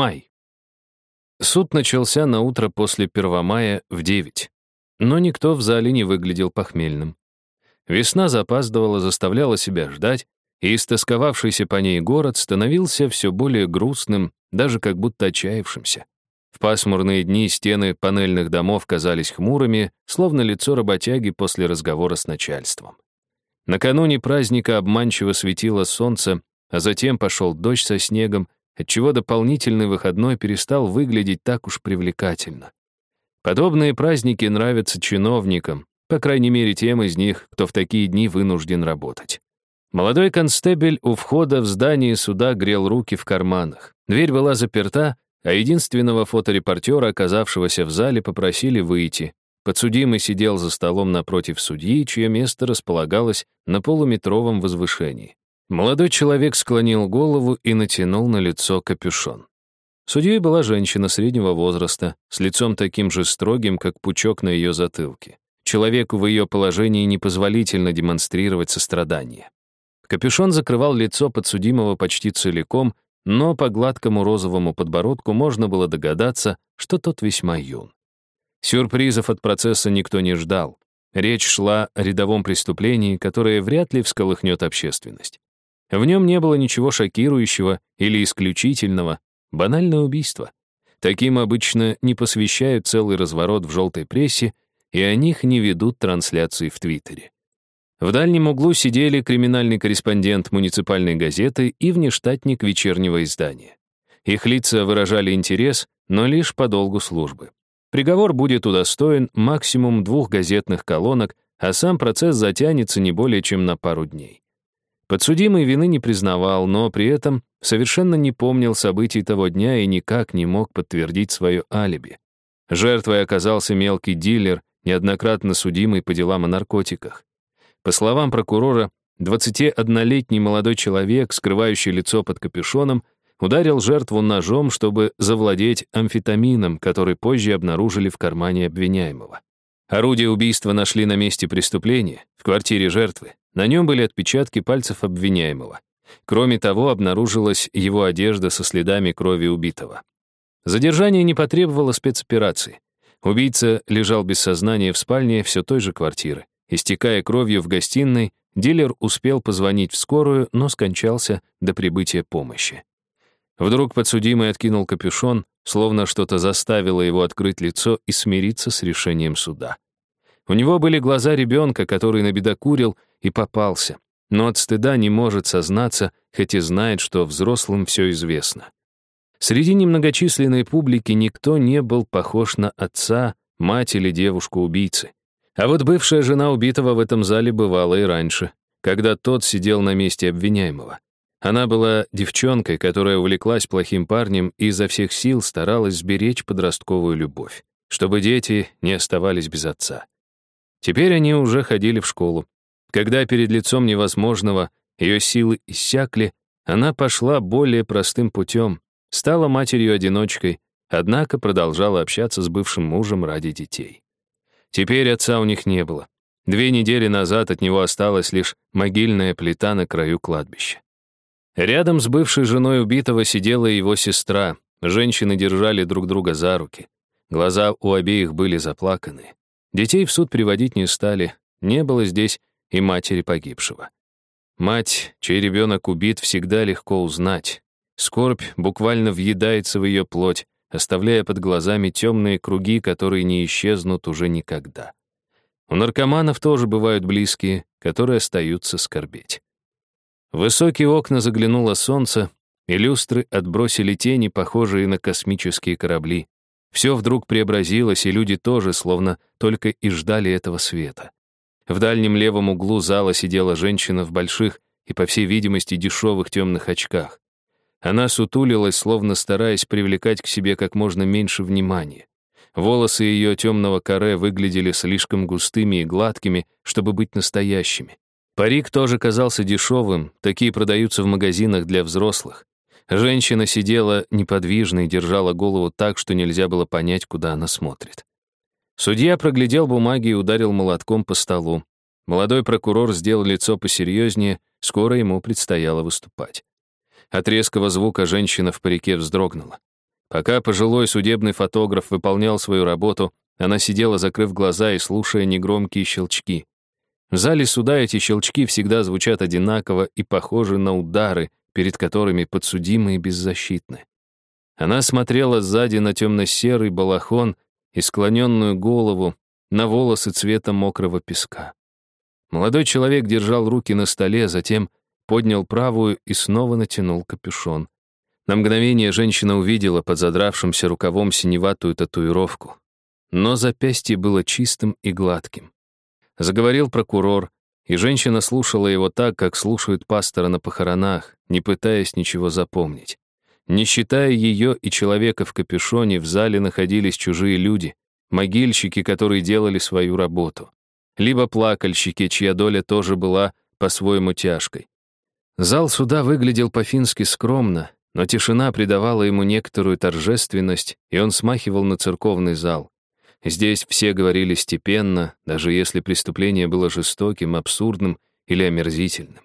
Май. Суд начался на утро после Первомая в 9. Но никто в зале не выглядел похмельным. Весна запаздывала, заставляла себя ждать, и истосковавшийся по ней город становился все более грустным, даже как будто отчаявшимся. В пасмурные дни стены панельных домов казались хмурыми, словно лицо работяги после разговора с начальством. Накануне праздника обманчиво светило солнце, а затем пошел дождь со снегом, отчего дополнительный выходной перестал выглядеть так уж привлекательно. Подобные праздники нравятся чиновникам, по крайней мере тем из них, кто в такие дни вынужден работать. Молодой констебель у входа в здание суда грел руки в карманах. Дверь была заперта, а единственного фоторепортера, оказавшегося в зале, попросили выйти. Подсудимый сидел за столом напротив судьи, чье место располагалось на полуметровом возвышении. Молодой человек склонил голову и натянул на лицо капюшон. Судьей была женщина среднего возраста, с лицом таким же строгим, как пучок на ее затылке. Человеку в ее положении непозволительно демонстрировать сострадание. Капюшон закрывал лицо подсудимого почти целиком, но по гладкому розовому подбородку можно было догадаться, что тот весьма юн. Сюрпризов от процесса никто не ждал. Речь шла о рядовом преступлении, которое вряд ли всколыхнет общественность. В нем не было ничего шокирующего или исключительного, банальное убийство. Таким обычно не посвящают целый разворот в желтой прессе, и о них не ведут трансляции в Твиттере. В дальнем углу сидели криминальный корреспондент муниципальной газеты и внештатник вечернего издания. Их лица выражали интерес, но лишь по долгу службы. Приговор будет удостоен максимум двух газетных колонок, а сам процесс затянется не более чем на пару дней. Подсудимый вины не признавал, но при этом совершенно не помнил событий того дня и никак не мог подтвердить свое алиби. Жертвой оказался мелкий дилер, неоднократно судимый по делам о наркотиках. По словам прокурора, 21-летний молодой человек, скрывающий лицо под капюшоном, ударил жертву ножом, чтобы завладеть амфетамином, который позже обнаружили в кармане обвиняемого. Орудие убийства нашли на месте преступления, в квартире жертвы. На нем были отпечатки пальцев обвиняемого. Кроме того, обнаружилась его одежда со следами крови убитого. Задержание не потребовало спецоперации. Убийца лежал без сознания в спальне все той же квартиры. Истекая кровью в гостиной, дилер успел позвонить в скорую, но скончался до прибытия помощи. Вдруг подсудимый откинул капюшон, словно что-то заставило его открыть лицо и смириться с решением суда. У него были глаза ребенка, который набедокурил и попался, но от стыда не может сознаться, хоть и знает, что взрослым все известно. Среди немногочисленной публики никто не был похож на отца, мать или девушку-убийцы. А вот бывшая жена убитого в этом зале бывала и раньше, когда тот сидел на месте обвиняемого. Она была девчонкой, которая увлеклась плохим парнем и изо всех сил старалась сберечь подростковую любовь, чтобы дети не оставались без отца. Теперь они уже ходили в школу. Когда перед лицом невозможного ее силы иссякли, она пошла более простым путем, стала матерью-одиночкой, однако продолжала общаться с бывшим мужем ради детей. Теперь отца у них не было. Две недели назад от него осталась лишь могильная плита на краю кладбища. Рядом с бывшей женой убитого сидела его сестра. Женщины держали друг друга за руки. Глаза у обеих были заплаканы. Детей в суд приводить не стали, не было здесь и матери погибшего. Мать, чей ребенок убит, всегда легко узнать. Скорбь буквально въедается в ее плоть, оставляя под глазами темные круги, которые не исчезнут уже никогда. У наркоманов тоже бывают близкие, которые остаются скорбеть. В высокие окна заглянуло солнце, и люстры отбросили тени, похожие на космические корабли. Все вдруг преобразилось, и люди тоже словно только и ждали этого света. В дальнем левом углу зала сидела женщина в больших и, по всей видимости, дешевых темных очках. Она сутулилась, словно стараясь привлекать к себе как можно меньше внимания. Волосы ее темного каре выглядели слишком густыми и гладкими, чтобы быть настоящими. Парик тоже казался дешевым, такие продаются в магазинах для взрослых. Женщина сидела неподвижно и держала голову так, что нельзя было понять, куда она смотрит. Судья проглядел бумаги и ударил молотком по столу. Молодой прокурор сделал лицо посерьезнее, скоро ему предстояло выступать. От резкого звука женщина в парике вздрогнула. Пока пожилой судебный фотограф выполнял свою работу, она сидела, закрыв глаза и слушая негромкие щелчки. В зале суда эти щелчки всегда звучат одинаково и похожи на удары, перед которыми подсудимые беззащитны. Она смотрела сзади на темно-серый балахон и склоненную голову, на волосы цвета мокрого песка. Молодой человек держал руки на столе, затем поднял правую и снова натянул капюшон. На мгновение женщина увидела под задравшимся рукавом синеватую татуировку. Но запястье было чистым и гладким. Заговорил прокурор, и женщина слушала его так, как слушают пастора на похоронах, не пытаясь ничего запомнить. Не считая ее и человека в капюшоне, в зале находились чужие люди, могильщики, которые делали свою работу. Либо плакальщики, чья доля тоже была по-своему тяжкой. Зал суда выглядел по-фински скромно, но тишина придавала ему некоторую торжественность, и он смахивал на церковный зал. Здесь все говорили степенно, даже если преступление было жестоким, абсурдным или омерзительным.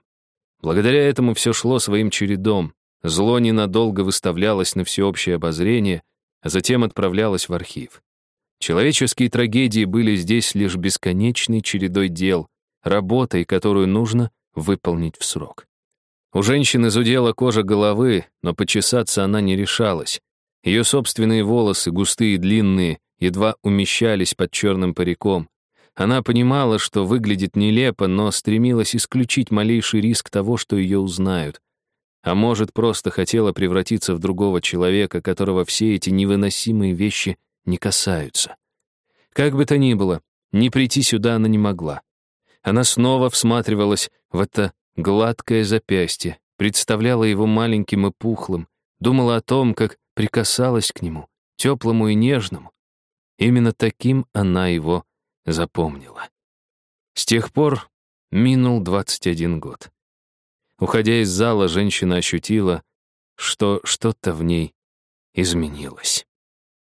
Благодаря этому все шло своим чередом. Зло ненадолго выставлялось на всеобщее обозрение, а затем отправлялось в архив. Человеческие трагедии были здесь лишь бесконечной чередой дел, работой, которую нужно выполнить в срок. У женщины зудела кожа головы, но почесаться она не решалась. Ее собственные волосы, густые и длинные, едва умещались под черным париком. Она понимала, что выглядит нелепо, но стремилась исключить малейший риск того, что ее узнают. А может, просто хотела превратиться в другого человека, которого все эти невыносимые вещи не касаются. Как бы то ни было, не прийти сюда она не могла. Она снова всматривалась в это гладкое запястье, представляла его маленьким и пухлым, думала о том, как прикасалась к нему, теплому и нежному. Именно таким она его запомнила. С тех пор минул 21 год. Уходя из зала, женщина ощутила, что что-то в ней изменилось.